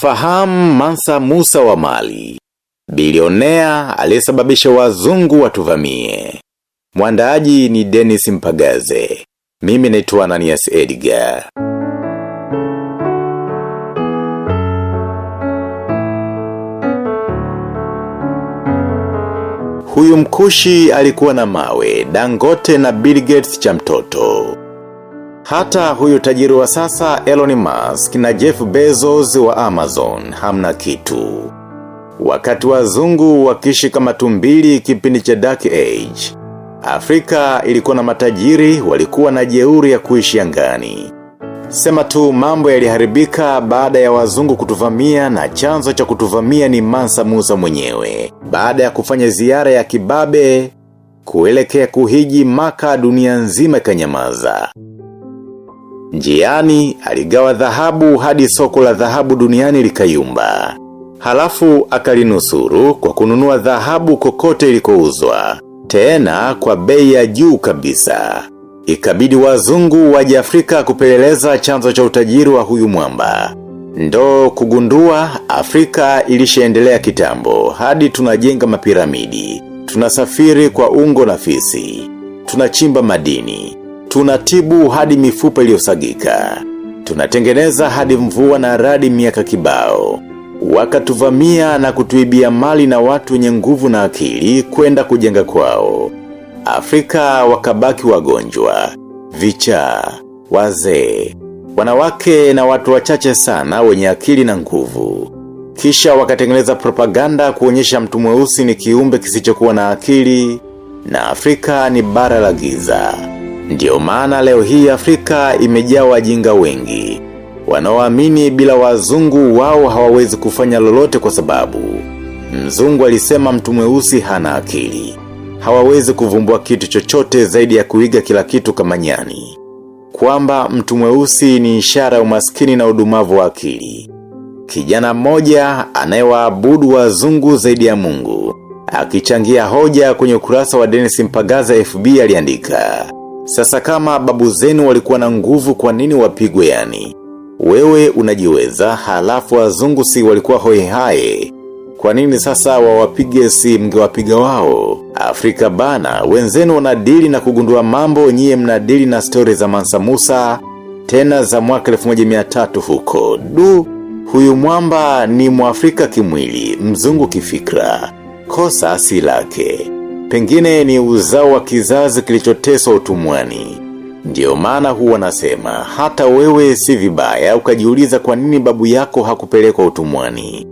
Tunamfahamu Mansa Musa wa Mali. Bilionea aliyesababisha wazungu watuvamie. Mwandaaji ni Dennis Mpagaze. Mimi naitwa Ananias Edgar. Huyu mkushi alikuwa na mawe, dangote na Bill Gates cha mtoto. Hata huyu tajiri wa sasa Elon Musk na Jeff Bezos wa Amazon hamna kitu. Wakati wazungu wakishi kama tumbili kipindi cha Dark Age, Afrika ilikuwa na matajiri walikuwa na jeuri ya kuishi angani. Sema tu mambo yaliharibika baada ya wazungu kutuvamia na chanzo cha kutuvamia ni Mansa Musa mwenyewe. Baada ya kufanya ziara ya kibabe, kuelekea kuhiji maka dunia nzima kanyamaza. Njiani aligawa dhahabu hadi soko la dhahabu duniani likayumba. Halafu akalinusuru kwa kununua dhahabu kokote ilikouzwa. Tena kwa bei ya juu kabisa. Ikabidi wazungu waje Afrika kupeleleza chanzo cha utajiri wa huyu mwamba. Ndo kugundua Afrika ilishaendelea kitambo hadi tunajenga mapiramidi. Tunasafiri kwa ungo na fisi. Tunachimba madini. Tunatibu hadi mifupa iliyosagika. Tunatengeneza hadi mvua na radi miaka kibao. Wakatuvamia na kutuibia mali na watu wenye nguvu na akili kwenda kujenga kwao. Afrika wakabaki wagonjwa, vichaa, wazee, wanawake na watu wachache sana wenye akili na nguvu. Kisha wakatengeneza propaganda kuonyesha mtu mweusi ni kiumbe kisichokuwa na akili na Afrika ni bara la giza. Ndiyo maana leo hii Afrika imejaa wajinga wengi. Wanaoamini bila wazungu wao hawawezi kufanya lolote kwa sababu. Mzungu alisema mtu mweusi hana akili. Hawawezi kuvumbua kitu chochote zaidi ya kuiga kila kitu kama nyani. Kwamba mtu mweusi ni ishara ya umaskini na udumavu wa akili. Kijana mmoja anayewaabudu wazungu zaidi ya mungu. Akichangia hoja kwenye ukurasa wa Dennis Mpagaza FB aliandika. Sasa kama babu zenu walikuwa na nguvu kwa nini wapigwe yani? Wewe unajiweza halafu wazungu si walikuwa hoi hae. Kwa nini sasa wawapige si mngewapiga wao? Afrika bana, wenzenu wanadili na kugundua mambo nyie mnadili na stori za Mansa Musa, tena za mwaka 1300 huko. Du, huyu mwamba ni muafrika kimwili, mzungu kifikra. Kosa si lake. Pengine ni uzao wa kizazi kilichoteswa utumwani. Ndiyo maana huwa nasema, hata wewe si vibaya ukajiuliza kwa nini babu yako hakupelekwa utumwani.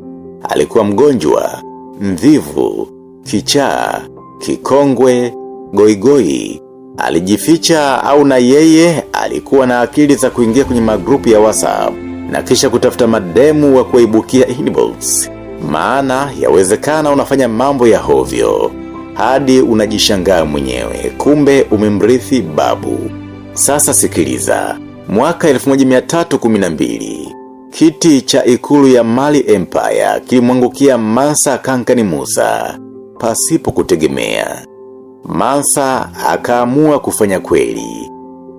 Alikuwa mgonjwa, mvivu, kichaa, kikongwe, goigoi. Alijificha au na yeye alikuwa na akili za kuingia kwenye magrupu ya WhatsApp na kisha kutafuta mademu wa kuibukia inbox. Maana yawezekana unafanya mambo ya hovyo. Hadi unajishangaa mwenyewe, kumbe umemrithi babu. Sasa sikiliza. Mwaka 1312 Kiti cha ikulu ya Mali Empire kilimwangukia Mansa Kankani Musa. Pasipo kutegemea. Mansa akaamua kufanya kweli.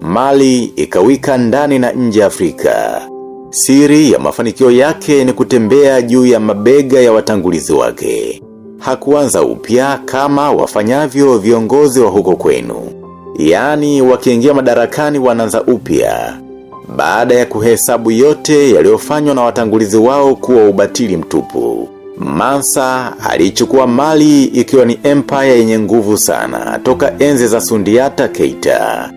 Mali ikawika ndani na nje Afrika. Siri ya mafanikio yake ni kutembea juu ya mabega ya watangulizi wake. Hakuanza upya kama wafanyavyo viongozi wa huko kwenu. Yani wakiingia madarakani wanaanza upya baada ya kuhesabu yote yaliyofanywa na watangulizi wao kuwa ubatili mtupu. Mansa alichukua mali ikiwa ni empire yenye nguvu sana toka enzi za Sundiata Keita.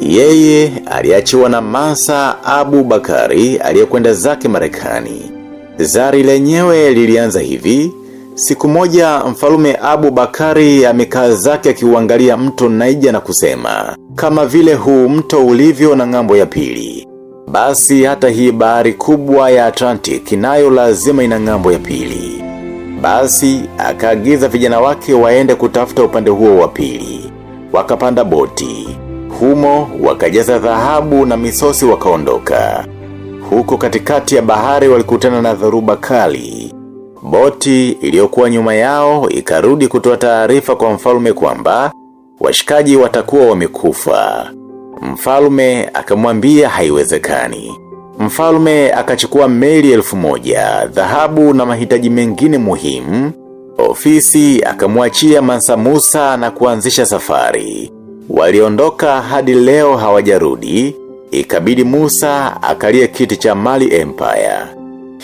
Yeye aliachiwa na Mansa Abu Bakari aliyekwenda zake Marekani. Zari lenyewe lilianza hivi, siku moja mfalume Abu Bakari amekaa zake akiuangalia mto Naija na kusema, kama vile huu mto ulivyo na ng'ambo ya pili. Basi hata hii bahari kubwa ya Atlantic nayo lazima ina ng'ambo ya pili. Basi akaagiza vijana wake waende kutafuta upande huo wa pili. Wakapanda boti. Humo wakajaza dhahabu na misosi wakaondoka. Huko katikati ya bahari walikutana na dharuba kali. Boti iliyokuwa nyuma yao ikarudi kutoa taarifa kwa mfalme kwamba washikaji watakuwa wamekufa. Mfalme akamwambia haiwezekani. Mfalme akachukua meli elfu moja, dhahabu na mahitaji mengine muhimu. Ofisi akamwachia Mansa Musa na kuanzisha safari. Waliondoka hadi leo hawajarudi, ikabidi Musa akalie kiti cha Mali Empire.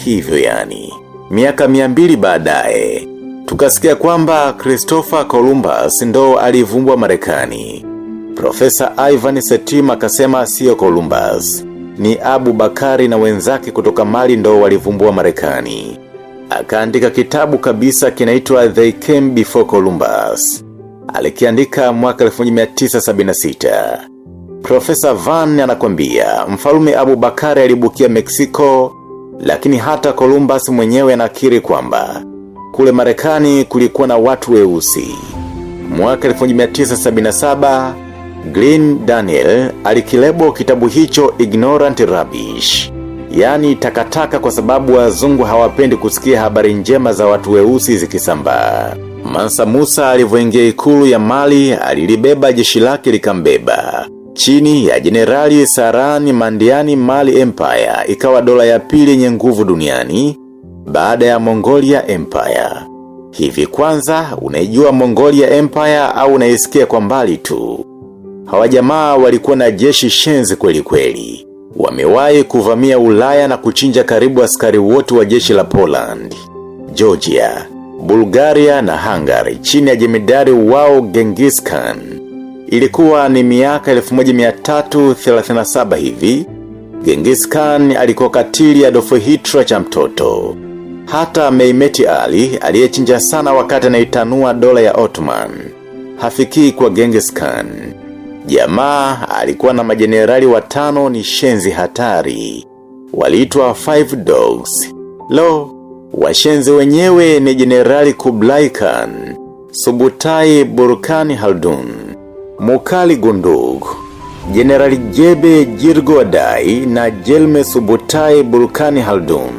Hivyo yani, miaka miambili baadaye tukasikia kwamba Christopher Columbus ndo alivumbwa Marekani. Profesa Ivan Setima akasema sio Columbus, ni Abu Bakari na wenzake kutoka Mali ndo walivumbua Marekani. Akaandika kitabu kabisa kinaitwa They Came Before Columbus. Alikiandika mwaka 1976. Profesa Van anakwambia mfalume Abu Bakari alibukia Meksiko, lakini hata Columbus mwenyewe anakiri kwamba kule Marekani kulikuwa na watu weusi. Mwaka 1977, Green Daniel alikilebo kitabu hicho Ignorant Rubbish. Yani takataka kwa sababu wazungu hawapendi kusikia habari njema za watu weusi zikisambaa. Mansa Musa alivyoingia ikulu ya Mali alilibeba jeshi lake likambeba. Chini ya jenerali Sarani Mandiani Mali Empire ikawa dola ya pili yenye nguvu duniani baada ya Mongolia Empire. Hivi kwanza unaijua Mongolia Empire au unaisikia kwa mbali tu. Hawa jamaa walikuwa na jeshi shenzi kweli kweli. Wamewahi kuvamia ulaya na kuchinja karibu askari wote wa jeshi la Poland, Georgia, Bulgaria na Hungary chini ya jemedari wao Genghis Khan. Ilikuwa ni miaka 1337 hivi. Genghis Khan alikuwa katili Adolf Hitler cha mtoto. Hata Meimeti Ali aliyechinja sana wakati anaitanua dola ya Ottoman. Hafikii kwa Genghis Khan. Jamaa alikuwa na majenerali watano ni shenzi hatari. Waliitwa Five Dogs. Lo, washenzi wenyewe ni jenerali Kublai Khan, Subutai Burkani Haldun, Mukali Gundug, jenerali Jebe jirgoadai na Jelme Subutai Burkani Haldun.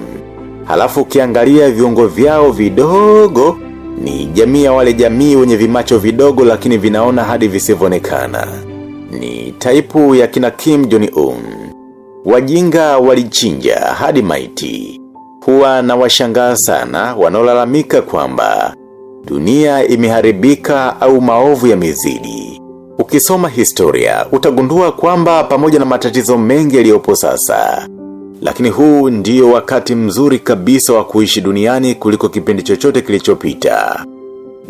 Halafu ukiangalia viungo vyao vidogo ni jamii ya wale jamii wenye vimacho vidogo lakini vinaona hadi visivonekana. Ni taipu ya kina Kim Jong-un. Wajinga walichinja hadi maiti. Huwa na washangaa sana wanaolalamika kwamba dunia imeharibika au maovu ya mizidi. Ukisoma historia, utagundua kwamba pamoja na matatizo mengi yaliyopo sasa. Lakini huu ndiyo wakati mzuri kabisa wa kuishi duniani kuliko kipindi chochote kilichopita.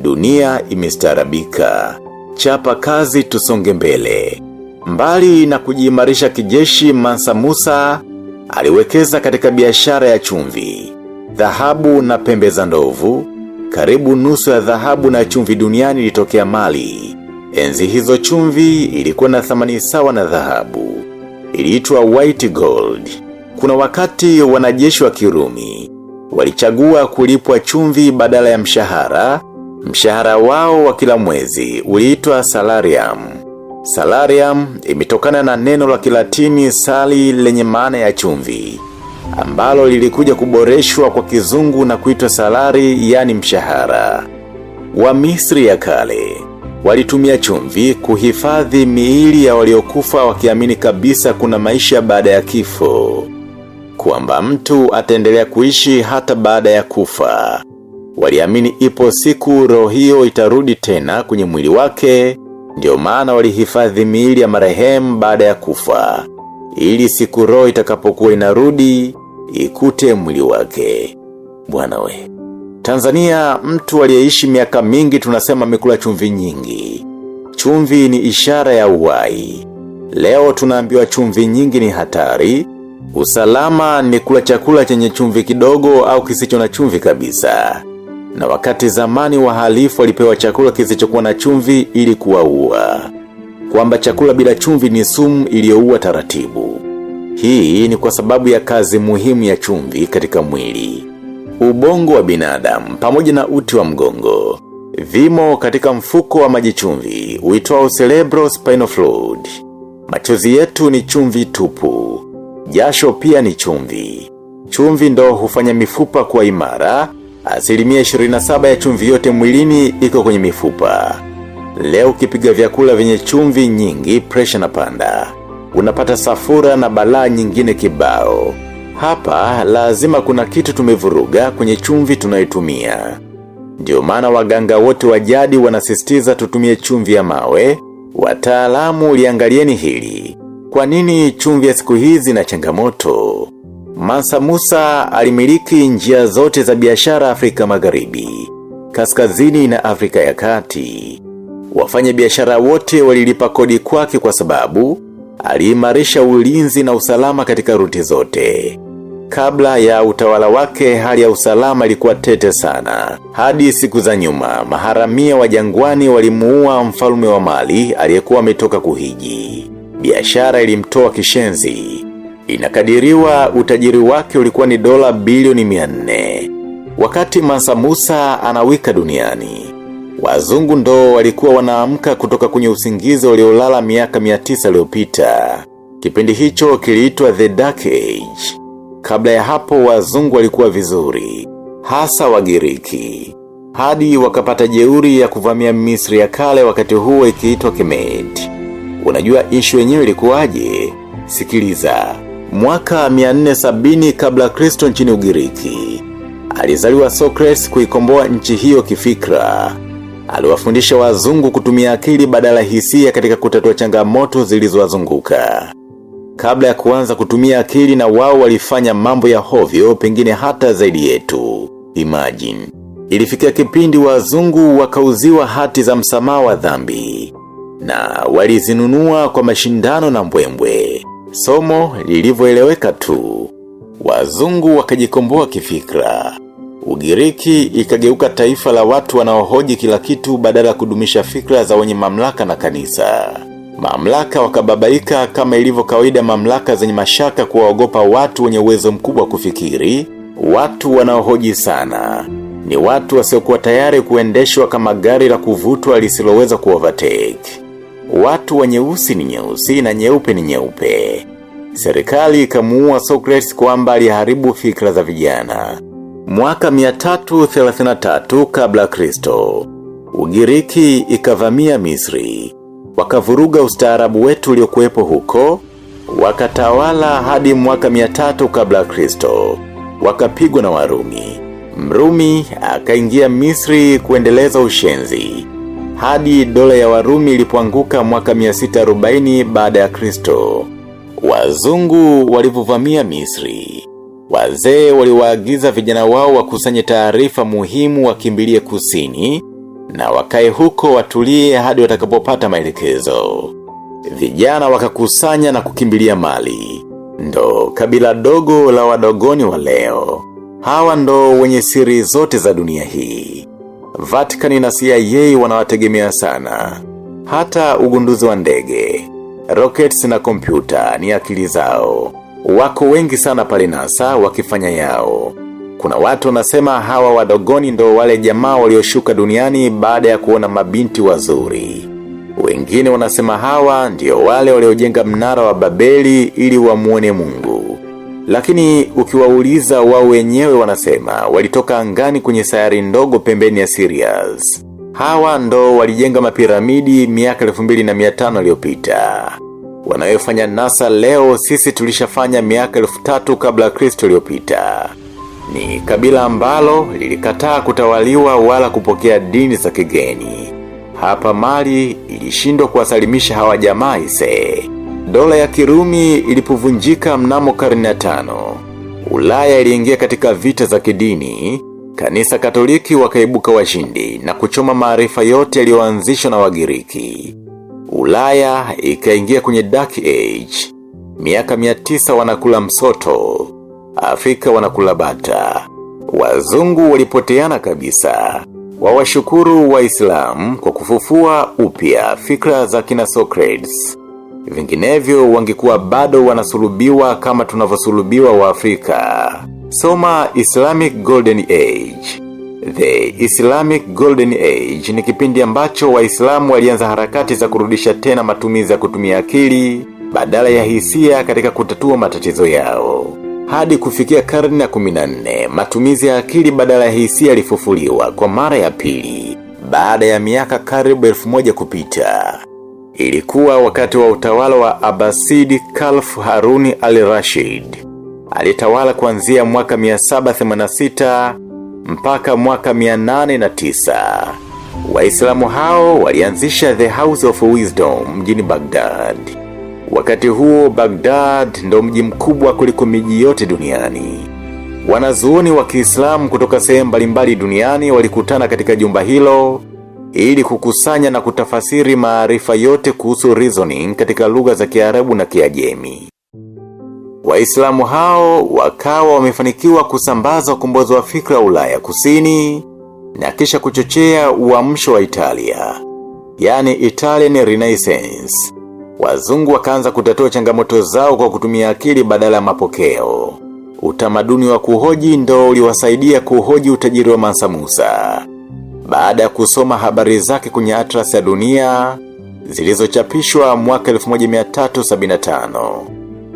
Dunia imestarabika. Chapa kazi tusonge mbele. Mbali na kujiimarisha kijeshi Mansa Musa, aliwekeza katika biashara ya chumvi, dhahabu na pembe za ndovu, karibu nusu ya dhahabu na chumvi duniani ilitokea Mali. Enzi hizo chumvi ilikuwa na thamani sawa na dhahabu. Iliitwa white gold. Kuna wakati wanajeshi wa Kirumi walichagua kulipwa chumvi badala ya mshahara. Mshahara wao wa kila mwezi uliitwa salarium. Salarium imetokana na neno la kilatini sali lenye maana ya chumvi, ambalo lilikuja kuboreshwa kwa kizungu na kuitwa salari yani mshahara. Wa Misri ya kale, walitumia chumvi kuhifadhi miili ya waliokufa wakiamini kabisa kuna maisha baada ya kifo. Kwamba mtu ataendelea kuishi hata baada ya kufa. Waliamini ipo siku roho hiyo itarudi tena kwenye mwili wake, ndio maana walihifadhi miili ya marehemu baada ya kufa. Ili siku roho itakapokuwa inarudi, ikute mwili wake. Bwana we. Tanzania mtu aliyeishi miaka mingi tunasema amekula chumvi nyingi. Chumvi ni ishara ya uhai. Leo tunaambiwa chumvi nyingi ni hatari. Usalama ni kula chakula chenye chumvi kidogo au kisicho na chumvi kabisa. Na wakati zamani wahalifu walipewa chakula kisichokuwa na chumvi ili kuwaua. Kwamba chakula bila chumvi ni sumu iliyoua taratibu. Hii ni kwa sababu ya kazi muhimu ya chumvi katika mwili. Ubongo wa binadamu pamoja na uti wa mgongo. Vimo katika mfuko wa maji chumvi, uitwao cerebral spinal fluid. Machozi yetu ni chumvi tupu. Jasho pia ni chumvi. Chumvi ndo hufanya mifupa kuwa imara, asilimia 27 ya chumvi yote mwilini iko kwenye mifupa. Leo ukipiga vyakula vyenye chumvi nyingi, presha na panda. unapata safura na balaa nyingine kibao. Hapa lazima kuna kitu tumevuruga kwenye chumvi tunaitumia. Ndio maana waganga wote wa jadi wanasisitiza tutumie chumvi ya mawe, wataalamu liangalieni hili. Kwa nini chumvi ya siku hizi na changamoto? Mansa Musa alimiliki njia zote za biashara Afrika Magharibi, kaskazini na Afrika ya Kati. Wafanya biashara wote walilipa kodi kwake kwa sababu aliimarisha ulinzi na usalama katika ruti zote. Kabla ya utawala wake hali ya usalama ilikuwa tete sana. Hadi siku za nyuma, maharamia wa jangwani walimuua mfalme wa Mali aliyekuwa ametoka kuhiji. Biashara ilimtoa kishenzi. Inakadiriwa utajiri wake ulikuwa ni dola bilioni 400. Wakati Mansa Musa anawika duniani, wazungu ndo walikuwa wanaamka kutoka kwenye usingizi waliolala miaka 900 iliyopita. Kipindi hicho kiliitwa The Dark Age. Kabla ya hapo wazungu walikuwa vizuri, hasa wagiriki. Hadi wakapata jeuri ya kuvamia misri ya kale wakati huo ikiitwa Kemet. Unajua ishu yenyewe ilikuwaje? Sikiliza. Mwaka 470 kabla Kristo nchini Ugiriki. Alizaliwa Socrates kuikomboa nchi hiyo kifikra. Aliwafundisha wazungu kutumia akili badala hisia katika kutatua changamoto zilizowazunguka. Kabla ya kuanza kutumia akili na wao walifanya mambo ya hovyo pengine hata zaidi yetu. Imagine. Ilifikia kipindi wazungu wakauziwa hati za msamaha wa dhambi. Na walizinunua kwa mashindano na mbwembwe. Somo lilivyoeleweka tu. Wazungu wakajikomboa kifikra. Ugiriki ikageuka taifa la watu wanaohoji kila kitu badala ya kudumisha fikra za wenye mamlaka na kanisa. Mamlaka wakababaika kama ilivyo kawaida mamlaka zenye mashaka kuwaogopa watu wenye uwezo mkubwa kufikiri, watu wanaohoji sana. Ni watu wasiokuwa tayari kuendeshwa kama gari la kuvutwa lisiloweza kuovertake. Watu wa nyeusi ni nyeusi na nyeupe ni nyeupe. Serikali ikamuua Socrates kwamba aliharibu fikra za vijana. Mwaka 333 kabla Kristo. Ugiriki ikavamia Misri. Wakavuruga ustaarabu wetu uliokuwepo huko. Wakatawala hadi mwaka 300 kabla Kristo. Wakapigwa na Warumi. Mrumi akaingia Misri kuendeleza ushenzi. Hadi dola ya Warumi ilipoanguka mwaka 640 baada ya Kristo. Wazungu walivuvamia Misri. Wazee waliwaagiza vijana wao wakusanye taarifa muhimu wakimbilie kusini na wakae huko watulie hadi watakapopata maelekezo. Vijana wakakusanya na kukimbilia mali. Ndo kabila dogo la wadogoni wa leo. Hawa ndo wenye siri zote za dunia hii. Vatican na CIA wanawategemea sana. Hata ugunduzi wa ndege, rockets na kompyuta ni akili zao. Wako wengi sana pale NASA wakifanya yao. Kuna watu wanasema hawa wadogoni ndo wale jamaa walioshuka duniani baada ya kuona mabinti wazuri. Wengine wanasema hawa ndio wale waliojenga mnara wa Babeli ili wamuone Mungu. Lakini ukiwauliza wao wenyewe wanasema walitoka angani kwenye sayari ndogo pembeni ya Sirius. Hawa ndo walijenga mapiramidi miaka 2500 iliyopita. Wanayofanya NASA leo sisi tulishafanya miaka 3000 kabla ya Kristo iliyopita. Ni kabila ambalo lilikataa kutawaliwa wala kupokea dini za kigeni. Hapa mali ilishindwa kuwasalimisha hawa jamaa ise. Dola ya kirumi ilipovunjika mnamo karne ya tano. Ulaya iliingia katika vita za kidini, kanisa katoliki wakaibuka washindi na kuchoma maarifa yote yaliyoanzishwa na wagiriki. Ulaya ikaingia kwenye dark age. Miaka mia tisa wanakula msoto. Afrika wanakula bata. Wazungu walipoteana kabisa. Wawashukuru waislamu kwa kufufua upya fikra za kina Socrates. Vinginevyo wangekuwa bado wanasulubiwa kama tunavyosulubiwa wa Afrika. Soma Islamic Golden Age. The Islamic Golden Age ni kipindi ambacho waislamu walianza harakati za kurudisha tena matumizi ya kutumia akili badala ya hisia katika kutatua matatizo yao. Hadi kufikia karne ya 14, matumizi ya akili badala ya hisia yalifufuliwa kwa mara ya pili, baada ya miaka karibu elfu moja kupita. Ilikuwa wakati wa utawala wa Abbasidi Kalf Haruni al-Rashid. Alitawala kuanzia mwaka 786 mpaka mwaka 809. Waislamu hao walianzisha The House of Wisdom mjini Baghdad. Wakati huo Baghdad ndo mji mkubwa kuliko miji yote duniani. Wanazuoni wa Kiislamu kutoka sehemu mbalimbali duniani walikutana katika jumba hilo ili kukusanya na kutafasiri maarifa yote kuhusu reasoning katika lugha za Kiarabu na Kiajemi. Waislamu hao wakawa wamefanikiwa kusambaza ukombozi wa fikra Ulaya Kusini na kisha kuchochea uamsho wa Italia, yani Italian Renaissance. Wazungu wakaanza kutatua changamoto zao kwa kutumia akili badala ya mapokeo. Utamaduni wa kuhoji ndo uliwasaidia kuhoji utajiri wa Mansa Musa. Baada ya kusoma habari zake kwenye atlas ya dunia, zilizochapishwa mwaka 1375.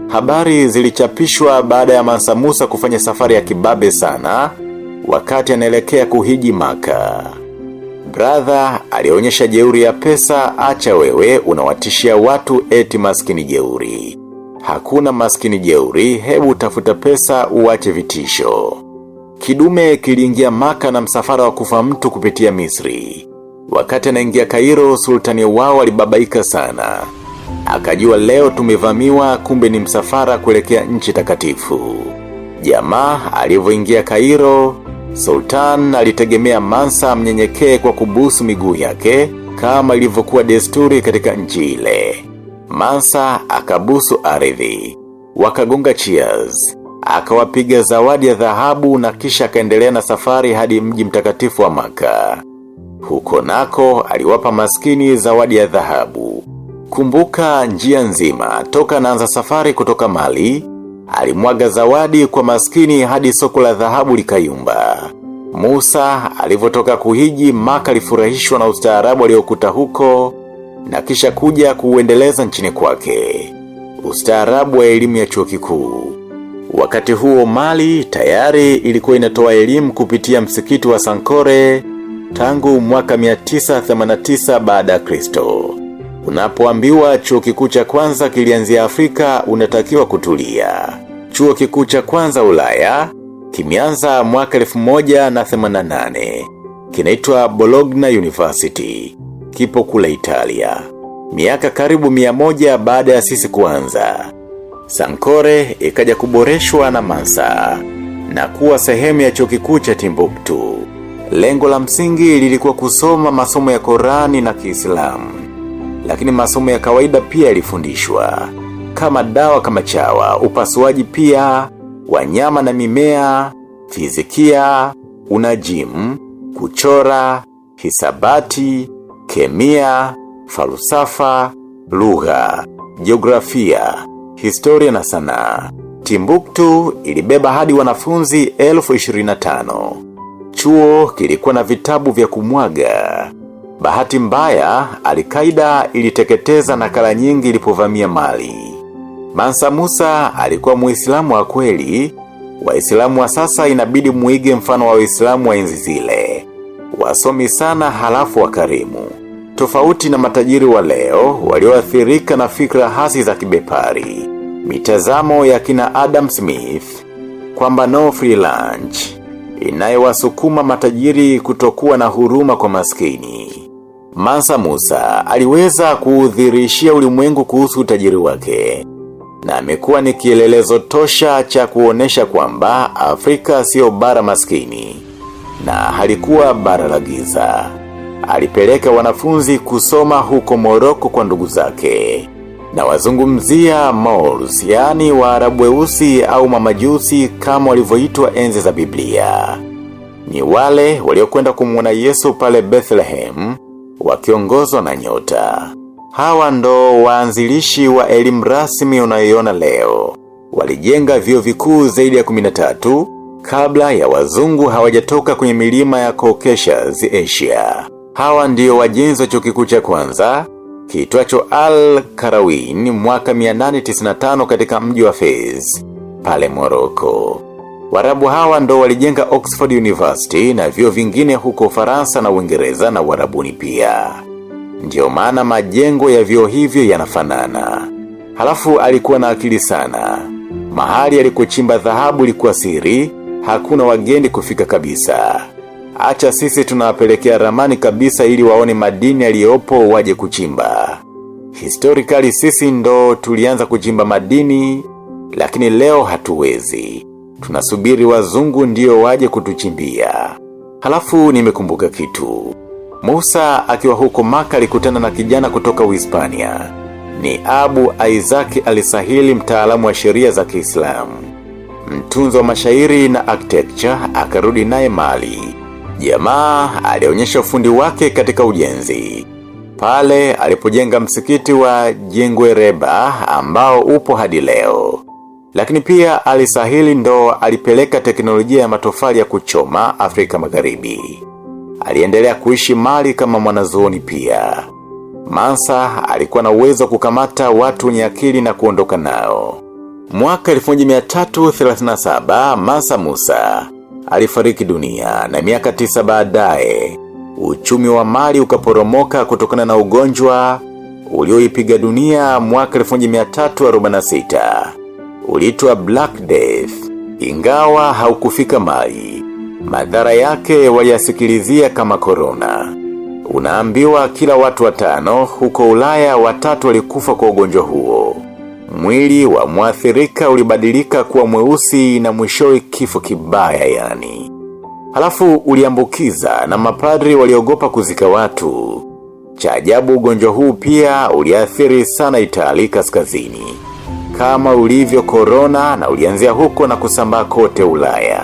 Habari zilichapishwa baada ya Mansa Musa kufanya safari ya kibabe sana, wakati anaelekea kuhiji maka. Brother alionyesha jeuri ya pesa acha wewe unawatishia watu eti maskini jeuri. Hakuna maskini jeuri, hebu tafuta pesa uache vitisho. Kidume kiliingia maka na msafara wa kufa mtu kupitia Misri. Wakati anaingia Kairo, sultani wao alibabaika sana. Akajua leo tumevamiwa kumbe ni msafara kuelekea nchi takatifu. Jamaa alivyoingia Kairo, Sultan alitegemea Mansa mnyenyekee kwa kubusu miguu yake kama ilivyokuwa desturi katika nchi ile. Mansa akabusu ardhi. Wakagonga cheers. Akawapiga zawadi ya dhahabu na kisha akaendelea na safari hadi mji mtakatifu wa maka. Huko nako aliwapa maskini zawadi ya dhahabu. Kumbuka njia nzima, toka naanza safari kutoka mali, alimwaga zawadi kwa maskini hadi soko la dhahabu likayumba. Musa alivyotoka kuhiji maka alifurahishwa na ustaarabu aliokuta huko na kisha kuja kuuendeleza nchini kwake. Ustaarabu wa elimu ya chuo kikuu. Wakati huo Mali tayari ilikuwa inatoa elimu kupitia msikiti wa Sankore tangu mwaka 989 baada ya Kristo. Unapoambiwa chuo kikuu cha kwanza kilianzia Afrika unatakiwa kutulia. Chuo kikuu cha kwanza Ulaya kimeanza mwaka 1188. Kinaitwa Bologna University. Kipo kule Italia. Miaka karibu 100 baada ya sisi kuanza. Sankore ikaja kuboreshwa na Mansa na kuwa sehemu ya chuo kikuu cha Timbuktu. Lengo la msingi lilikuwa kusoma masomo ya Korani na Kiislamu. Lakini masomo ya kawaida pia yalifundishwa. Kama dawa kama chawa, upasuaji pia, wanyama na mimea, fizikia, unajimu, kuchora, hisabati, kemia, falsafa, lugha, jiografia, historia na sanaa. Timbuktu ilibeba hadi wanafunzi elfu 25. Chuo kilikuwa na vitabu vya kumwaga. Bahati mbaya, Alikaida iliteketeza nakala nyingi ilipovamia Mali. Mansa Musa alikuwa muislamu wa kweli, waislamu wa sasa inabidi muige mfano wa waislamu wa enzi zile. Wasomi sana halafu wakarimu. Tofauti na matajiri wa leo, walioathirika na fikra hasi za kibepari. Mitazamo ya kina Adam Smith, kwamba no free lunch, inayowasukuma matajiri kutokuwa na huruma kwa maskini. Mansa Musa aliweza kuudhirishia ulimwengu kuhusu utajiri wake. Na amekuwa ni kielelezo tosha cha kuonesha kwamba Afrika sio bara maskini. Na halikuwa bara la giza. Alipeleka wanafunzi kusoma huko Moroko kwa ndugu zake. Na wazungumzia Moors, yani waarabu weusi au mamajusi kama walivyoitwa enzi za Biblia. Ni wale waliokwenda kumwona Yesu pale Bethlehem, wakiongozwa na nyota. Hawa ndo waanzilishi wa elimu rasmi unayoiona leo. Walijenga vio vikuu zaidi ya 13 kabla ya wazungu hawajatoka kwenye milima ya Caucasus Asia. Hawa ndio wajenzi wa chuo kikuu cha kwanza kiitwacho Al Karawin mwaka 895 katika mji wa Fez pale Morocco. Warabu hawa ndo walijenga Oxford University na vyuo vingine huko Faransa na Uingereza na Warabuni pia. Ndiyo maana majengo ya vyo hivyo yanafanana. Halafu alikuwa na akili sana. Mahali alikochimba dhahabu ilikuwa siri, hakuna wageni kufika kabisa. Acha sisi tunawapelekea ramani kabisa ili waone madini yaliyopo waje kuchimba. Historikali sisi ndo tulianza kuchimba madini, lakini leo hatuwezi. Tunasubiri wazungu ndio waje kutuchimbia. Halafu nimekumbuka kitu. Musa akiwa huko maka alikutana na kijana kutoka Uhispania. Ni Abu Isaac alisahili mtaalamu wa sheria za Kiislamu. Mtunzo wa mashairi na architecture akarudi naye Mali. Jamaa alionyesha ufundi wake katika ujenzi. Pale alipojenga msikiti wa Jengwe Reba ambao upo hadi leo. Lakini pia alisahili ndo alipeleka teknolojia ya matofali ya kuchoma Afrika Magharibi. Aliendelea kuishi mali kama mwanazuoni pia. Mansa alikuwa na uwezo kukamata watu wenye akili na kuondoka nao. Mwaka 1337 Mansa Musa alifariki dunia na miaka tisa baadaye uchumi wa mali ukaporomoka kutokana na ugonjwa ulioipiga dunia mwaka 1346 uliitwa Black Death ingawa haukufika mai. madhara yake wayasikilizia kama corona unaambiwa kila watu watano huko ulaya watatu walikufa kwa ugonjwa huo mwili wa muathirika ulibadilika kuwa mweusi na mwishowe kifo kibaya yani Halafu uliambukiza na mapadri waliogopa kuzika watu. Cha ajabu ugonjwa huu pia uliathiri sana Itali kaskazini. Kama ulivyo korona na ulianzia huko na kusambaa kote ulaya.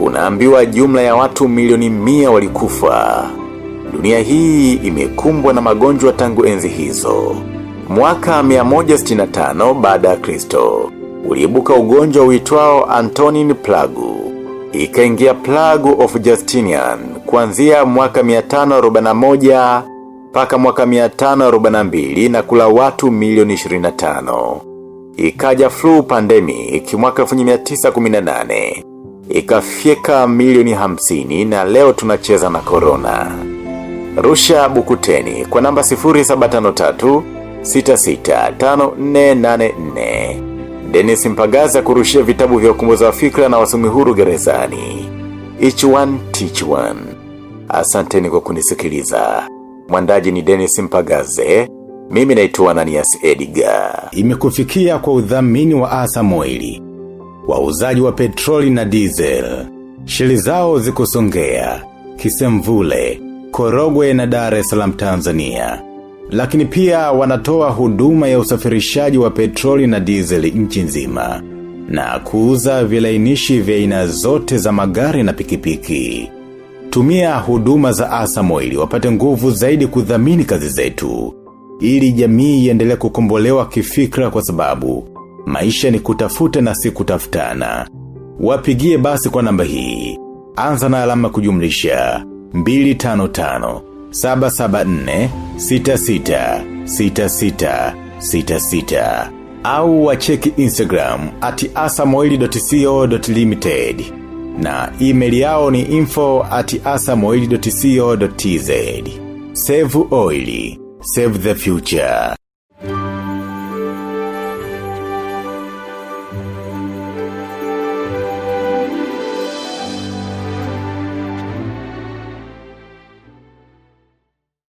Unaambiwa jumla ya watu milioni mia walikufa. Dunia hii imekumbwa na magonjwa tangu enzi hizo. Mwaka 165 baada ya Kristo uliibuka ugonjwa uitwao Antonin Plagu. ikaingia Plagu of Justinian kuanzia mwaka 541 mpaka mwaka 542 na kula watu milioni 25. Ikaja flu pandemic mwaka 1918. Ikafyeka milioni 50 na leo tunacheza na corona. Rusha bukuteni kwa namba 0753 665484. Dennis Mpagaza kurushia vitabu vya ukumbuzi wa fikra na wasomi huru gerezani. Each one, teach one. Asanteni kwa kunisikiliza. Mwandaji ni denis Mpagaze. Mimi naitwa Ananias Edgar. Imekufikia kwa udhamini wa Asa Moili. Wauzaji wa petroli na diesel. Shili zao zikusongea. Kisemvule. Korogwe na Dar es Salaam Tanzania. Lakini pia wanatoa huduma ya usafirishaji wa petroli na diesel nchi nzima. Na kuuza vilainishi vya aina zote za magari na pikipiki. Tumia huduma za Asamoili wapate nguvu zaidi kudhamini kazi zetu. Ili jamii iendelee kukombolewa kifikra kwa sababu maisha ni kutafuta na si kutafutana. Wapigie basi kwa namba hii. Anza na alama kujumlisha. 255 774 66 66 66 au wacheki Instagram at asamoili.co.limited na email yao ni info at asamoili.co.tz Save oili, save the future.